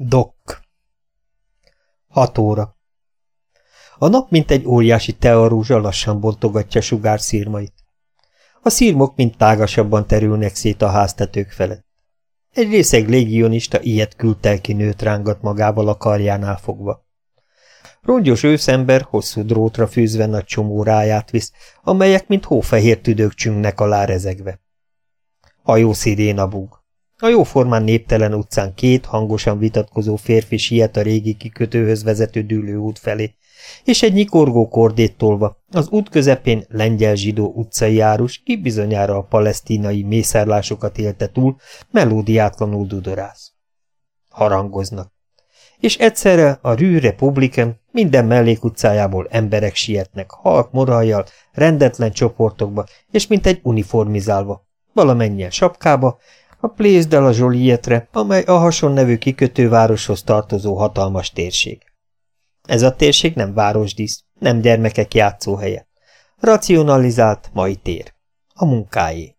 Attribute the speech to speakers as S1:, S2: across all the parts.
S1: Dok. Hat óra. A nap, mint egy óriási tearúzsa lassan bontogatja sugár szírmait. A szírmok mint tágasabban terülnek szét a háztetők felett. Egy részeg légionista ilyet küldtel ki nőt rángat magával a karjánál fogva. Rongyos őszember hosszú drótra fűzve nagy csomó ráját visz, amelyek mint hófehér tüdők csüngnek alá rezegve. Hajó sziréna búg. A jóformán néptelen utcán két hangosan vitatkozó férfi siet a régi kikötőhöz vezető dűlőút felé, és egy nyikorgó kordét tolva, az út közepén lengyel-zsidó utcai árus, ki bizonyára a palesztinai mészárlásokat élte túl, melódiátlanul dudorász. Harangoznak. És egyszerre a Rue Republican minden mellékutcájából emberek sietnek, halk morajjal, rendetlen csoportokba, és mint egy uniformizálva, valamennyien sapkába, a Place de la amely a hason nevű kikötővároshoz tartozó hatalmas térség. Ez a térség nem városdísz, nem gyermekek játszóhelye. Racionalizált mai tér. A munkáé.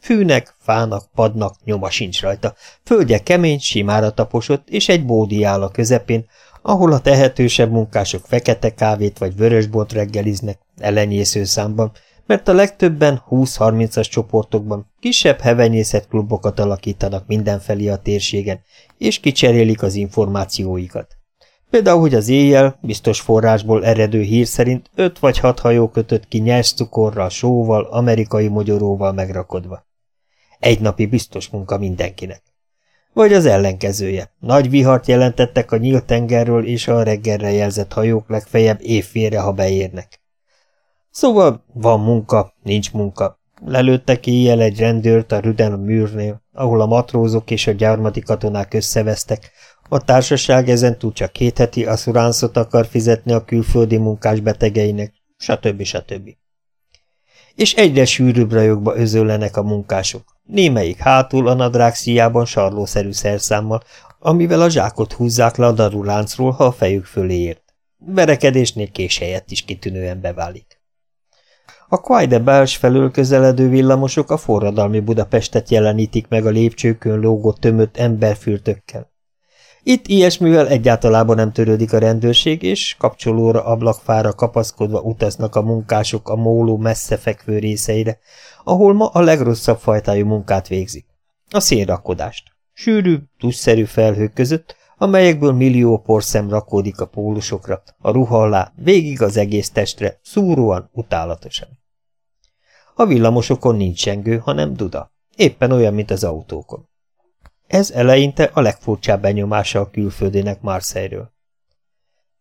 S1: Fűnek, fának, padnak, nyoma sincs rajta. Földje kemény, simára taposott, és egy bódi áll a közepén, ahol a tehetősebb munkások fekete kávét vagy vörösbort reggeliznek, elenyésző számban, mert a legtöbben 20-30-as csoportokban kisebb hevenyészet klubokat alakítanak mindenfelé a térségen, és kicserélik az információikat. Például, hogy az éjjel, biztos forrásból eredő hír szerint öt vagy hat hajó kötött ki nyers cukorral, sóval, amerikai mogyoróval megrakodva. Egy napi biztos munka mindenkinek. Vagy az ellenkezője. Nagy vihart jelentettek a nyílt tengerről, és a reggelre jelzett hajók legfeljebb évfélre, ha beérnek. Szóval van munka, nincs munka. Lelőttek éjjel egy rendőrt a Rüden műrnél, ahol a matrózok és a gyarmati katonák összevesztek, a társaság ezentúl csak két heti asszuránszot akar fizetni a külföldi munkás betegeinek, stb. stb. És egyre sűrűbb rajokba özöllenek a munkások, némelyik hátul a nadrág szíjában sarlószerű szerszámmal, amivel a zsákot húzzák le a daruláncról, ha a fejük fölé ért. Verekedésnél kés helyett is kitűnően beválik. A Quai Bels felől közeledő villamosok a forradalmi Budapestet jelenítik meg a lépcsőkön lógó tömött emberfürtökkel. Itt ilyesmivel egyáltalában nem törődik a rendőrség, és kapcsolóra, ablakfára kapaszkodva utaznak a munkások a móló messze fekvő részeire, ahol ma a legrosszabb fajtájú munkát végzik. A szénrakodást. Sűrű, tusszerű felhők között, amelyekből millió porszem rakódik a pólusokra, a ruha alá, végig az egész testre, szúróan, utálatosan. A villamosokon nincs sengő, hanem duda. Éppen olyan, mint az autókon. Ez eleinte a legfurcsább benyomása a külföldinek Marseille-ről.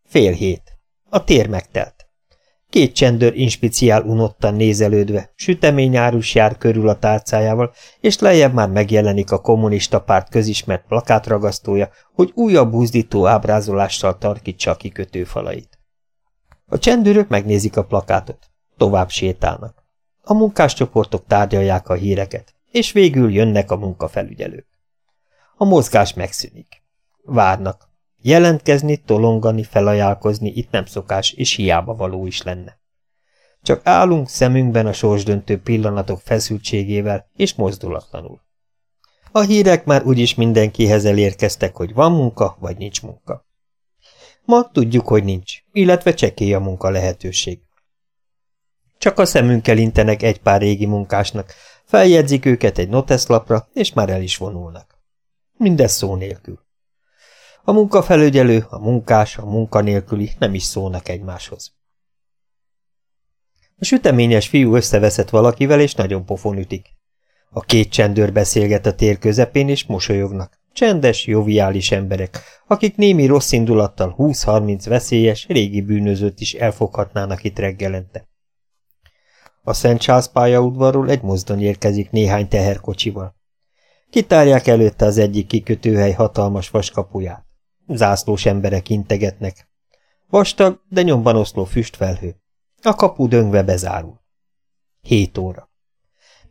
S1: Fél hét. A tér megtelt. Két csendőr inspiciál unottan nézelődve, süteményárus jár körül a tárcájával, és lejjebb már megjelenik a kommunista párt közismert plakátragasztója, hogy újabb buzdító ábrázolással tarkítsa a kikötőfalait. A csendőrök megnézik a plakátot. Tovább sétálnak. A munkáscsoportok tárgyalják a híreket, és végül jönnek a munkafelügyelők. A mozgás megszűnik. Várnak. Jelentkezni, tolongani, felajánlkozni itt nem szokás, és hiába való is lenne. Csak állunk szemünkben a sorsdöntő pillanatok feszültségével, és mozdulatlanul. A hírek már úgyis mindenkihez elérkeztek, hogy van munka, vagy nincs munka. Ma tudjuk, hogy nincs, illetve csekély a munka lehetőség. Csak a szemünkkel intenek egy pár régi munkásnak, feljegyzik őket egy noteszlapra, és már el is vonulnak. Mindez szó nélkül. A munkafelügyelő, a munkás, a munkanélküli nem is szólnak egymáshoz. A süteményes fiú összeveszett valakivel, és nagyon pofon ütik. A két csendőr beszélget a tér közepén, és mosolyognak. Csendes, joviális emberek, akik némi rossz indulattal 20-30 veszélyes, régi bűnözőt is elfoghatnának itt reggelente. A Szent Charles pályaudvarról egy mozdony érkezik néhány teherkocsival. Kitárják előtte az egyik kikötőhely hatalmas vaskapuját. Zászlós emberek integetnek. Vastag, de nyomban oszló füstfelhő. A kapu döngve bezárul. Hét óra.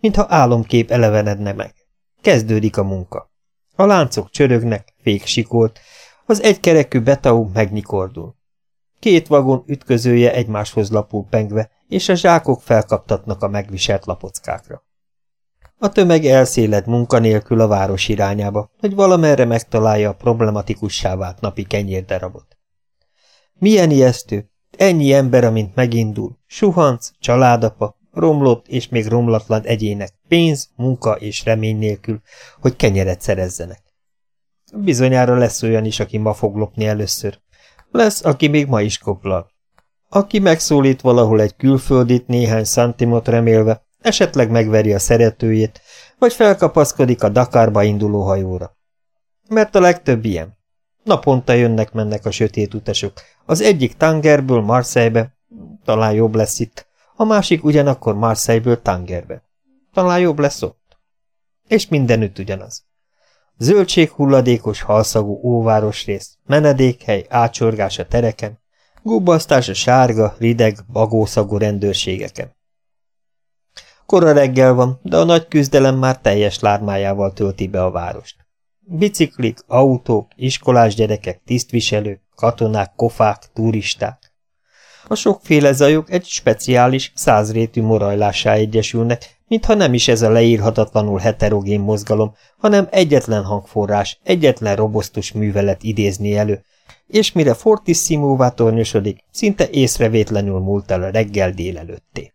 S1: Mintha álomkép elevenedne meg. Kezdődik a munka. A láncok csörögnek, fék sikolt, az egykerekű betau megnyikordul. Két vagon ütközője egymáshoz lapul pengve, és a zsákok felkaptatnak a megviselt lapockákra. A tömeg elszéled munkanélkül a város irányába, hogy valamerre megtalálja a problematikussá vált napi kenyérdarabot. Milyen ijesztő, ennyi ember, amint megindul, suhanc, családapa, romlott és még romlatlan egyének, pénz, munka és remény nélkül, hogy kenyeret szerezzenek. Bizonyára lesz olyan is, aki ma fog lopni először. Lesz, aki még ma is koplal. Aki megszólít valahol egy külföldit néhány centimot remélve, esetleg megveri a szeretőjét, vagy felkapaszkodik a Dakarba induló hajóra. Mert a legtöbb ilyen. Naponta jönnek-mennek a sötét utasok. Az egyik Tangerből Marseille-be, talán jobb lesz itt, a másik ugyanakkor Marseille-ből Tangerbe. Talán jobb lesz ott. És mindenütt ugyanaz. Zöldséghulladékos halszagú óvárosrész, menedékhely, ácsorgás a tereken, gubbasztás a sárga, rideg, bagószagú rendőrségeken. Kora reggel van, de a nagy küzdelem már teljes lármájával tölti be a várost. Biciklik, autók, iskolás gyerekek, tisztviselők, katonák, kofák, turisták. A sokféle zajok egy speciális, százrétű morajlássá egyesülnek, mintha nem is ez a leírhatatlanul heterogén mozgalom, hanem egyetlen hangforrás, egyetlen robosztus művelet idézni elő, és mire fortissimóvá tornyosodik, szinte észrevétlenül múlt el a reggel délelőtté.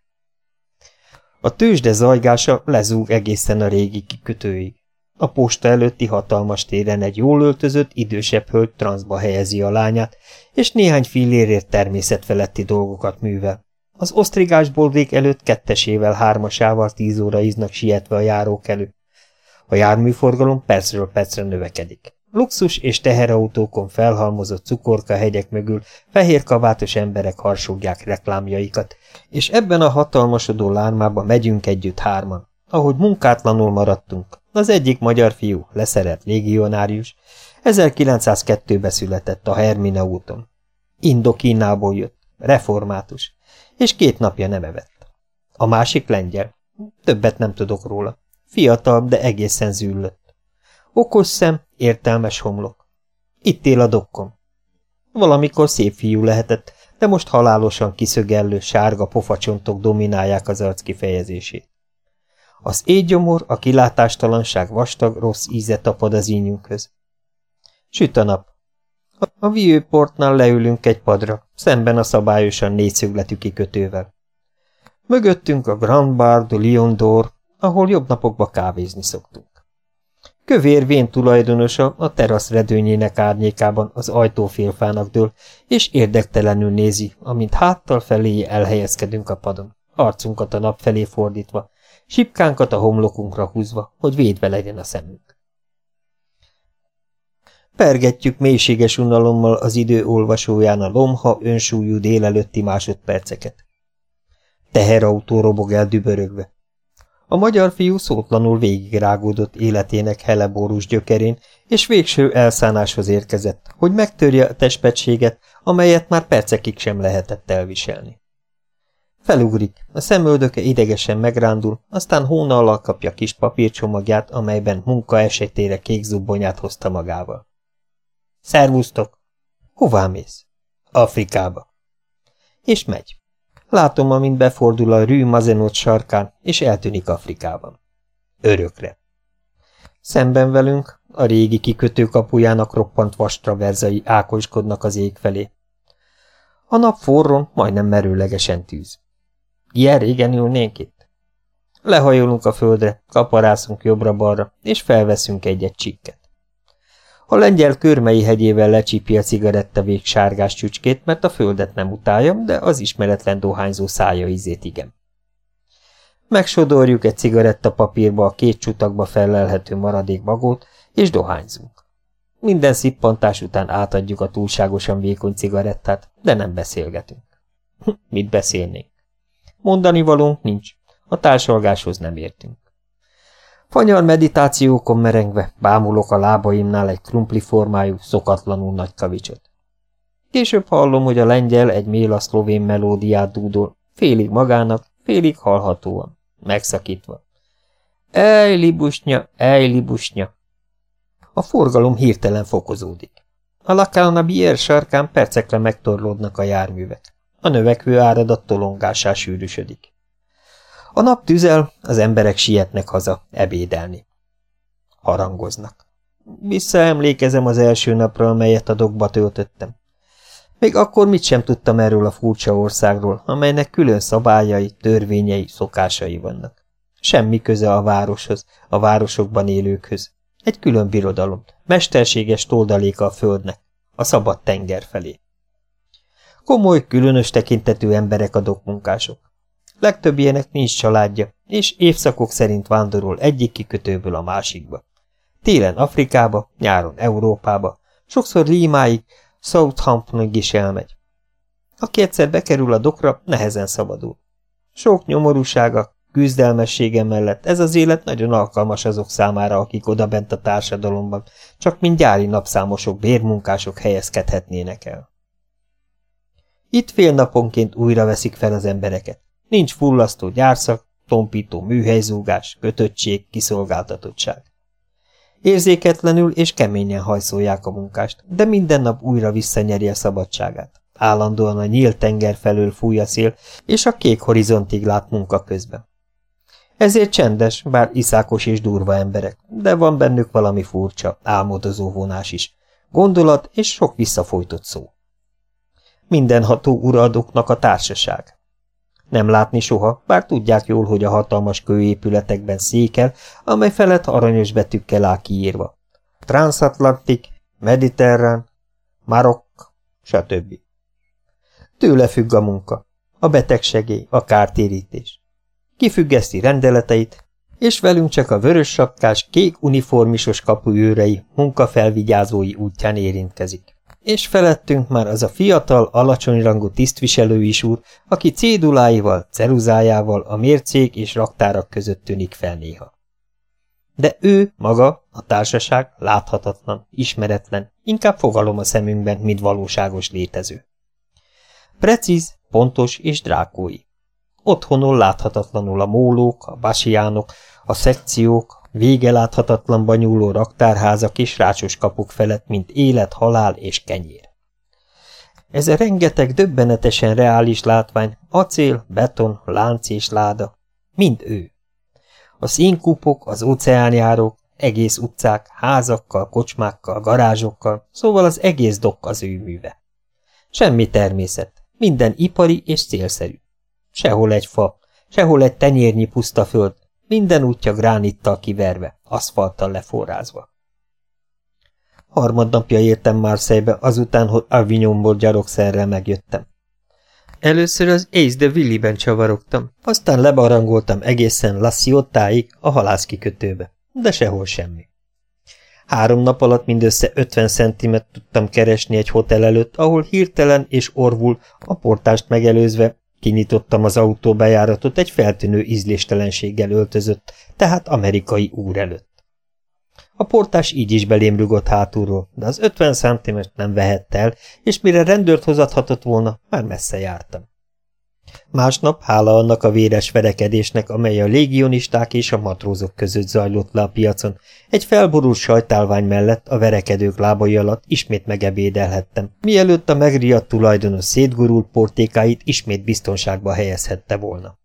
S1: A tőzsde zajgása lezúg egészen a régi kikötőig. A posta előtti hatalmas téren egy jól öltözött, idősebb hölgy transzba helyezi a lányát, és néhány fillérért természetfeletti dolgokat művel. Az osztrigás boldék előtt kettesével, hármasával tíz óra iznak sietve a járók elő. A járműforgalom percről percre növekedik. Luxus és teherautókon felhalmozott cukorkahegyek mögül fehér kavátos emberek harsogják reklámjaikat, és ebben a hatalmasodó lármában megyünk együtt hárman. Ahogy munkátlanul maradtunk, az egyik magyar fiú, leszerelt légionárius, 1902-ben született a Hermina úton. Indokínából jött, református, és két napja nem evett. A másik lengyel. Többet nem tudok róla. Fiatal, de egészen züllött. Okos szem, értelmes homlok. Itt él a dokkom. Valamikor szép fiú lehetett, de most halálosan kiszögellő sárga pofacsontok dominálják az arc kifejezését. Az éjgyomor, a kilátástalanság vastag, rossz íze tapad az ínyünkhöz. Süt a nap. A viőportnál leülünk egy padra, szemben a szabályosan négyszögletű kikötővel. Mögöttünk a Grand Bar de Lion d'Or, ahol jobb napokba kávézni szoktunk. Kövér vén tulajdonosa a terasz redőnyének árnyékában az ajtófélfának dől, és érdektelenül nézi, amint háttal felé elhelyezkedünk a padon, arcunkat a nap felé fordítva, sipkánkat a homlokunkra húzva, hogy védve legyen a szemünk. Pergetjük mélységes unalommal az idő olvasóján a lomha önsúlyú délelőtti másodperceket. Teherautó robog el dübörögve. A magyar fiú szótlanul végigrágódott életének helebórus gyökerén, és végső elszánáshoz érkezett, hogy megtörje a testpetséget, amelyet már percekig sem lehetett elviselni. Felugrik, a szemöldöke idegesen megrándul, aztán hónallal kapja kis papírcsomagját, amelyben munka esetére kék zubbonyát hozta magával. Szervusztok! Hová mész? Afrikába. És megy. Látom, amint befordul a Rű Mazenot sarkán, és eltűnik Afrikában. Örökre. Szemben velünk a régi kikötő kapujának roppant vastraverzai ákoskodnak az ég felé. A nap forron, majdnem merőlegesen tűz. Ilyen régen ülnénk itt? Lehajolunk a földre, kaparászunk jobbra-balra, és felveszünk egy-egy csikket. A lengyel körmei hegyével lecsípi a cigarettavég sárgás csücskét, mert a földet nem utálja, de az ismeretlen dohányzó szája ízét igen. Megsodorjuk egy cigaretta papírba a két csutakba felelhető maradék bagót, és dohányzunk. Minden szippantás után átadjuk a túlságosan vékony cigarettát, de nem beszélgetünk. Mit beszélnénk? Mondani valónk nincs, a társalgáshoz nem értünk. Fanyar meditációkon merengve bámulok a lábaimnál egy krumpli formájú, szokatlanul nagy kavicsot. Később hallom, hogy a lengyel egy méla szlovén melódiát dúdol, félig magának, félig hallhatóan, megszakítva. Ej, libusnya, ej, libusnya! A forgalom hirtelen fokozódik. A Lacana Bier sarkán percekre megtorlódnak a járművek. A növekvő áradat tolongásá sűrűsödik. A nap tüzel, az emberek sietnek haza ebédelni. Harangoznak. Visszaemlékezem az első napra, amelyet a dokba töltöttem. Még akkor mit sem tudtam erről a furcsa országról, amelynek külön szabályai, törvényei, szokásai vannak. Semmi köze a városhoz, a városokban élőkhöz. Egy külön birodalom, mesterséges toldaléka a földnek, a szabad tenger felé. Komoly, különös tekintetű emberek a dokmunkások. Legtöbb ilyenek nincs családja, és évszakok szerint vándorol egyik kikötőből a másikba. Télen Afrikába, nyáron Európába, sokszor Límáig, Southamptonig is elmegy. Aki egyszer bekerül a dokra, nehezen szabadul. Sok nyomorúsága, küzdelmessége mellett ez az élet nagyon alkalmas azok számára, akik odabent a társadalomban, csak mint gyári napszámosok, bérmunkások helyezkedhetnének el. Itt fél naponként újra veszik fel az embereket. Nincs fullasztó gyárszak, tompító műhelyzúgás, kötöttség, kiszolgáltatottság. Érzéketlenül és keményen hajszolják a munkást, de minden nap újra visszanyeri a szabadságát. Állandóan a nyílt tenger felől fúj a szél, és a kék horizontig lát munka közben. Ezért csendes, bár iszákos és durva emberek, de van bennük valami furcsa, álmodozó vonás is, gondolat és sok visszafolytott szó. Mindenható uraldoknak a társaság, nem látni soha, bár tudják jól, hogy a hatalmas kőépületekben székel, amely felett aranyos betűkkel áll kiírva. Transatlantik, Mediterrán, Marokk, stb. Tőle függ a munka, a betegsegély, a kártérítés. Kifüggeszti rendeleteit, és velünk csak a vörös sapkás, kék uniformisos kapuőrei, munkafelvigyázói útján érintkezik és felettünk már az a fiatal, alacsonyrangú tisztviselő is úr, aki céduláival, ceruzájával a mércék és raktárak között tűnik fel néha. De ő, maga, a társaság láthatatlan, ismeretlen, inkább fogalom a szemünkben, mint valóságos létező. Precíz, pontos és drákói. Otthonol láthatatlanul a mólók, a basiánok, a szekciók, vége láthatatlanba nyúló raktárházak és rácsos kapuk felett, mint élet, halál és kenyér. Ez a rengeteg döbbenetesen reális látvány, acél, beton, lánc és láda, mind ő. A színkupok, az óceánjárók, egész utcák, házakkal, kocsmákkal, garázsokkal, szóval az egész dokk az ő műve. Semmi természet, minden ipari és célszerű. Sehol egy fa, sehol egy tenyérnyi puszta föld, minden útja gránittal kiverve, aszfalttal leforrázva. Harmadnapja értem Marseille-be, azután, hogy Avignonból gyalogszerrel megjöttem. Először az Ace de Willy-ben csavarogtam, aztán lebarangoltam egészen La Ciottáig, a halászkikötőbe, de sehol semmi. Három nap alatt mindössze 50 centimet tudtam keresni egy hotel előtt, ahol hirtelen és orvul, a portást megelőzve Kinyitottam az autóbejáratot egy feltűnő ízléstelenséggel öltözött, tehát amerikai úr előtt. A portás így is belém rugott hátulról, de az 50 centimet nem vehette el, és mire rendőrt hozathatott volna, már messze jártam. Másnap, hála annak a véres verekedésnek, amely a légionisták és a matrózok között zajlott le a piacon, egy felborult sajtálvány mellett a verekedők lábai alatt ismét megebédelhettem, mielőtt a megriadt tulajdonos szétgurult portékáit ismét biztonságba helyezhette volna.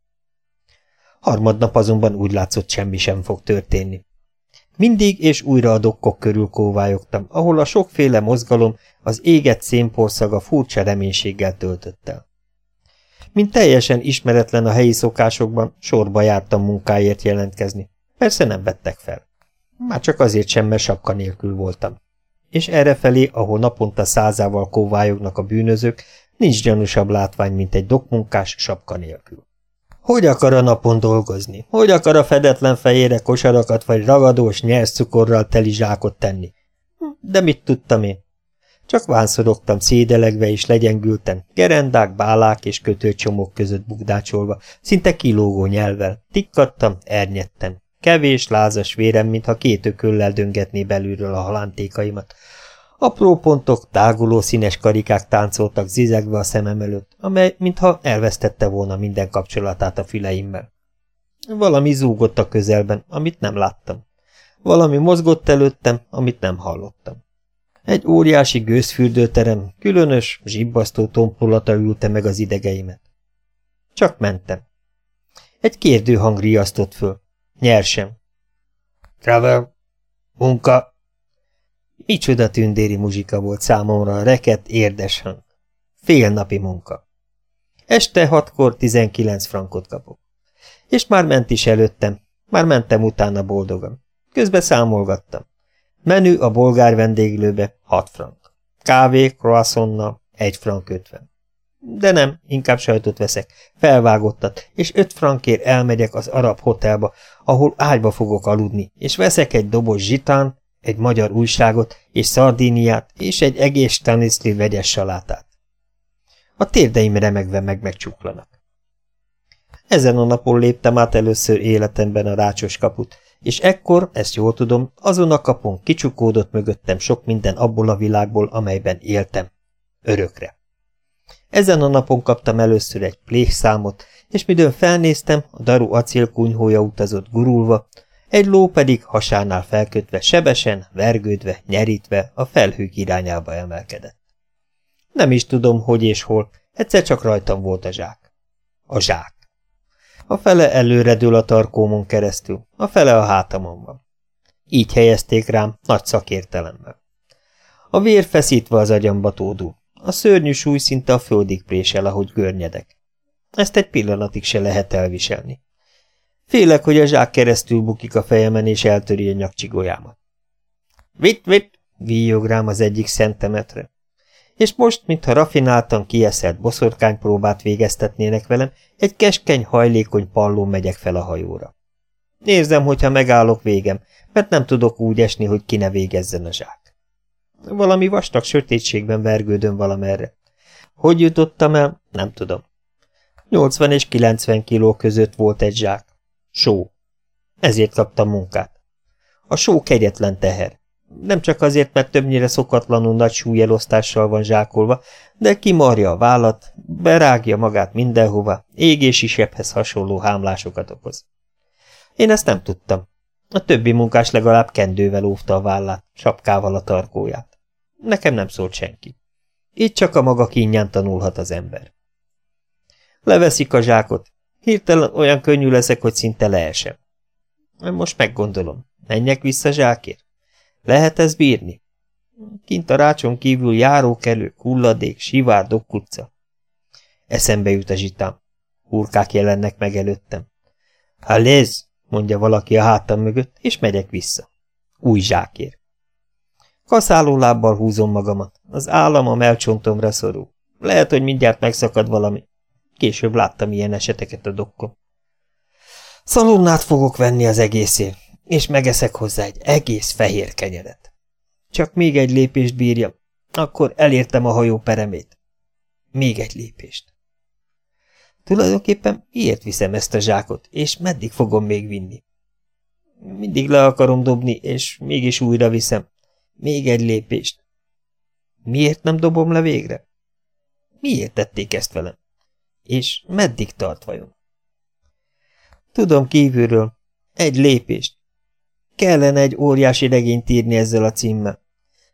S1: Harmadnap azonban úgy látszott semmi sem fog történni. Mindig és újra a dokkok körül kóvályogtam, ahol a sokféle mozgalom, az égett szénporszaga furcsa reménységgel töltött el. Mint teljesen ismeretlen a helyi szokásokban, sorba jártam munkáért jelentkezni. Persze nem vettek fel. Már csak azért sem, mert sapka nélkül voltam. És errefelé, ahol naponta százával kóvályognak a bűnözők, nincs gyanúsabb látvány, mint egy dokmunkás sapka nélkül. Hogy akar a napon dolgozni? Hogy akar a fedetlen fejére kosarakat vagy ragadós nyers cukorral teli zsákot tenni? De mit tudtam én? Csak vánszorogtam szédelegve és legyengülten, gerendák, bálák és kötőcsomók között bugdácsolva, szinte kilógó nyelvvel. Tikkadtam, ernyedtem. Kevés, lázas vérem, mintha két ököllel döngetné belülről a halántékaimat. Apró pontok, táguló színes karikák táncoltak zizegve a szemem előtt, amely mintha elvesztette volna minden kapcsolatát a füleimmel. Valami zúgott a közelben, amit nem láttam. Valami mozgott előttem, amit nem hallottam. Egy óriási gőzfürdőterem, különös, zsibbasztó tompulata ülte meg az idegeimet. Csak mentem. Egy kérdő hang riasztott föl. Nyersem. Travel. Munka. Micsoda tündéri muzsika volt számomra a reket, érdes hang. Fél napi munka. Este hatkor tizenkilenc frankot kapok. És már ment is előttem, már mentem utána boldogan. Közben számolgattam. Menü a bolgár vendéglőbe hat frank. Kávé, croissonnal, egy frank ötven. De nem, inkább sajtot veszek, felvágottat, és öt frankért elmegyek az arab hotelba, ahol ágyba fogok aludni, és veszek egy doboz zsitán, egy magyar újságot, és szardíniát, és egy egész staniszli vegyes salátát. A térdeim remegve meg megcsuklanak. Ezen a napon léptem át először életemben a rácsos kaput, és ekkor, ezt jól tudom, azon a kapon kicsukódott mögöttem sok minden abból a világból, amelyben éltem. Örökre. Ezen a napon kaptam először egy pléhszámot, és midőn felnéztem, a daru acélkunyhója utazott gurulva, egy ló pedig hasánál felkötve, sebesen, vergődve, nyerítve a felhők irányába emelkedett. Nem is tudom, hogy és hol, egyszer csak rajtam volt a zsák. A zsák. A fele előredül a tarkómon keresztül, a fele a hátamon van. Így helyezték rám nagy szakértelemmel. A vér feszítve az agyamba tódul, a szörnyű súly szinte a földig présel, ahogy görnyedek. Ezt egy pillanatig se lehet elviselni. Félek, hogy a zsák keresztül bukik a fejemen és eltöri a nyakcsigolyámat. Vitt, vitt, víjog rám az egyik szentemetre. És most, mintha rafináltan kieszelt boszorkánypróbát végeztetnének velem, egy keskeny, hajlékony pallón megyek fel a hajóra. Nézem, hogyha megállok végem, mert nem tudok úgy esni, hogy ki ne végezzen a zsák. Valami vastag sötétségben vergődöm valamerre. Hogy jutottam el, nem tudom. 80 és 90 kiló között volt egy zsák. Só. Ezért kaptam munkát. A só kegyetlen teher. Nem csak azért, mert többnyire szokatlanul nagy súlyelosztással van zsákolva, de kimarja a vállat, berágja magát mindenhova, égési sebhez hasonló hámlásokat okoz. Én ezt nem tudtam. A többi munkás legalább kendővel óvta a vállát, sapkával a tarkóját. Nekem nem szólt senki. Itt csak a maga kínján tanulhat az ember. Leveszik a zsákot. Hirtelen olyan könnyű leszek, hogy szinte leesem. Most meggondolom. Menjek vissza zsákért? Lehet ez bírni? Kint a rácson kívül járókelő, hulladék, sivár, dokkuca. Eszembe jut a zsitám. Hurkák jelennek meg előttem. Haléz, mondja valaki a hátam mögött, és megyek vissza. Új zsákér. Kaszáló lábbal húzom magamat. Az állam a melcsontomra szorul. Lehet, hogy mindjárt megszakad valami. Később láttam ilyen eseteket a dokkon. Szalonnát fogok venni az egészért, és megeszek hozzá egy egész fehér kenyeret. Csak még egy lépést bírjam, akkor elértem a hajó peremét. Még egy lépést. Tulajdonképpen miért viszem ezt a zsákot, és meddig fogom még vinni? Mindig le akarom dobni, és mégis újra viszem. Még egy lépést. Miért nem dobom le végre? Miért tették ezt velem? És meddig tart vajon? Tudom kívülről. Egy lépést. Kellene egy óriási regényt írni ezzel a címmel.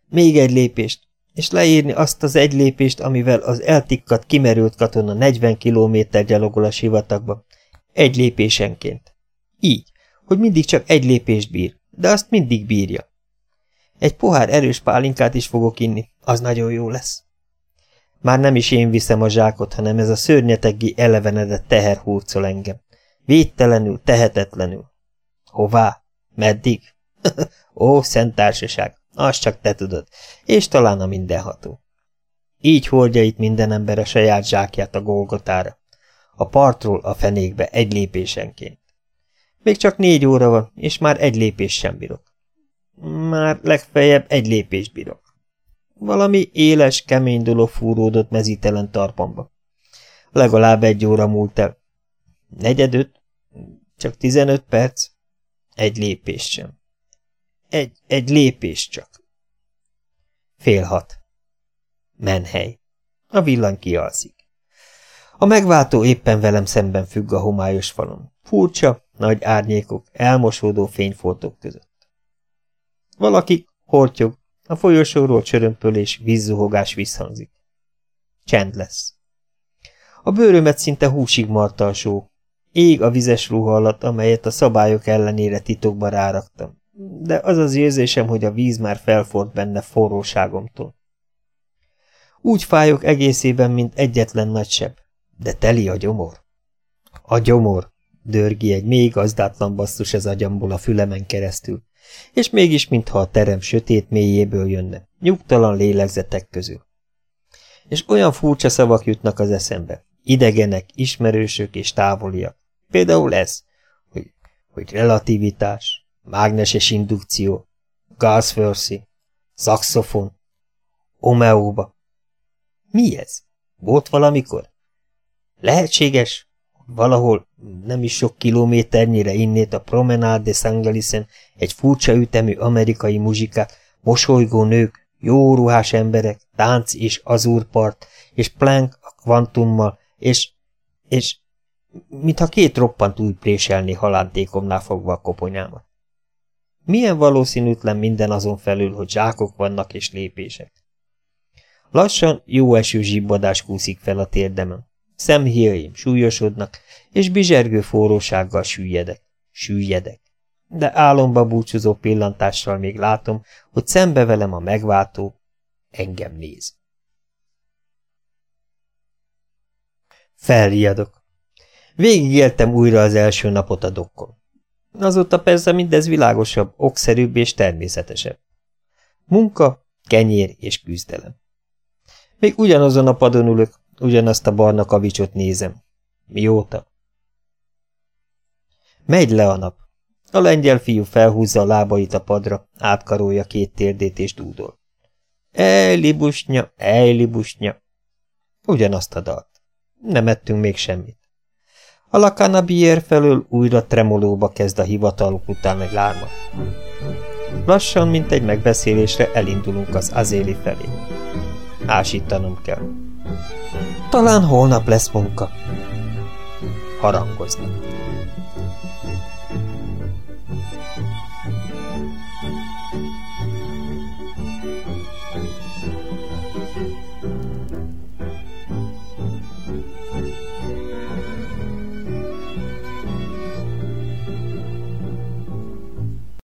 S1: Még egy lépést, és leírni azt az egy lépést, amivel az eltikkat kimerült katona 40 kilométer gyalogol a sivatagba. Egy lépésenként. Így, hogy mindig csak egy lépést bír, de azt mindig bírja. Egy pohár erős pálinkát is fogok inni, az nagyon jó lesz. Már nem is én viszem a zsákot, hanem ez a szörnyetegi elevenedett teher hurcol engem. Védtelenül, tehetetlenül. Hová? Meddig? Ó, szent társaság, azt csak te tudod, és talán a mindenható. Így hordja itt minden ember a saját zsákját a Golgotára. A partról a fenékbe egy lépésenként. Még csak négy óra van, és már egy lépés sem bírok. Már legfeljebb egy lépést bírok. Valami éles, kemény dolog fúródott mezítelen tarpamba. Legalább egy óra múlt el. Negyedöt? Csak tizenöt perc? Egy lépés sem. Egy, egy lépés csak. Fél hat. Menhely. A villany kialszik. A megváltó éppen velem szemben függ a homályos falon. Furcsa, nagy árnyékok, elmosódó fényfoltok között. Valaki hortyog, a folyosóról csörömpölés, vízzuhogás visszhangzik. Csend lesz. A bőrömet szinte húsig marta Ég a vizes ruha alatt, amelyet a szabályok ellenére titokba ráraktam, de az az érzésem, hogy a víz már felfort benne forróságomtól. Úgy fájok egészében, mint egyetlen nagy de teli a gyomor. A gyomor, dörgi egy még gazdátlan basszus az agyamból a fülemen keresztül, és mégis mintha a terem sötét mélyéből jönne, nyugtalan lélegzetek közül. És olyan furcsa szavak jutnak az eszembe, idegenek, ismerősök és távoliak. Például ez, hogy, hogy relativitás, mágneses indukció, gázförszi, szakszofon, omeóba. Mi ez? Volt valamikor? Lehetséges, valahol nem is sok kilométernyire innét a Promenade de Sangalisen egy furcsa ütemű amerikai muzsikát, mosolygó nők, jó ruhás emberek, tánc és azúrpart, és Plank a kvantummal, és, és mintha két roppant új préselni halántékomnál fogva a koponyámat. Milyen valószínűtlen minden azon felül, hogy zsákok vannak és lépések. Lassan jó eső zsibbadás kúszik fel a térdemen. Szemhíjaim súlyosodnak, és bizsergő forrósággal süllyedek, süllyedek. De álomba búcsúzó pillantással még látom, hogy szembe velem a megváltó engem néz. Felriadok. Végigéltem újra az első napot a dokkon. Azóta persze mindez világosabb, okszerűbb és természetesebb. Munka, kenyér és küzdelem. Még ugyanazon a padon ülök, ugyanazt a barna kavicsot nézem. Mióta? Megy le a nap. A lengyel fiú felhúzza a lábait a padra, átkarolja két térdét és dúdol. Ejlibusnya, ejlibusnya. Ugyanazt a dalt. Nem ettünk még semmit. A lakanabier felől újra tremolóba kezd a hivataluk után egy lárma. Lassan, mint egy megbeszélésre elindulunk az azéli felé. Ásítanom kell. Talán holnap lesz munka. Harangoznak.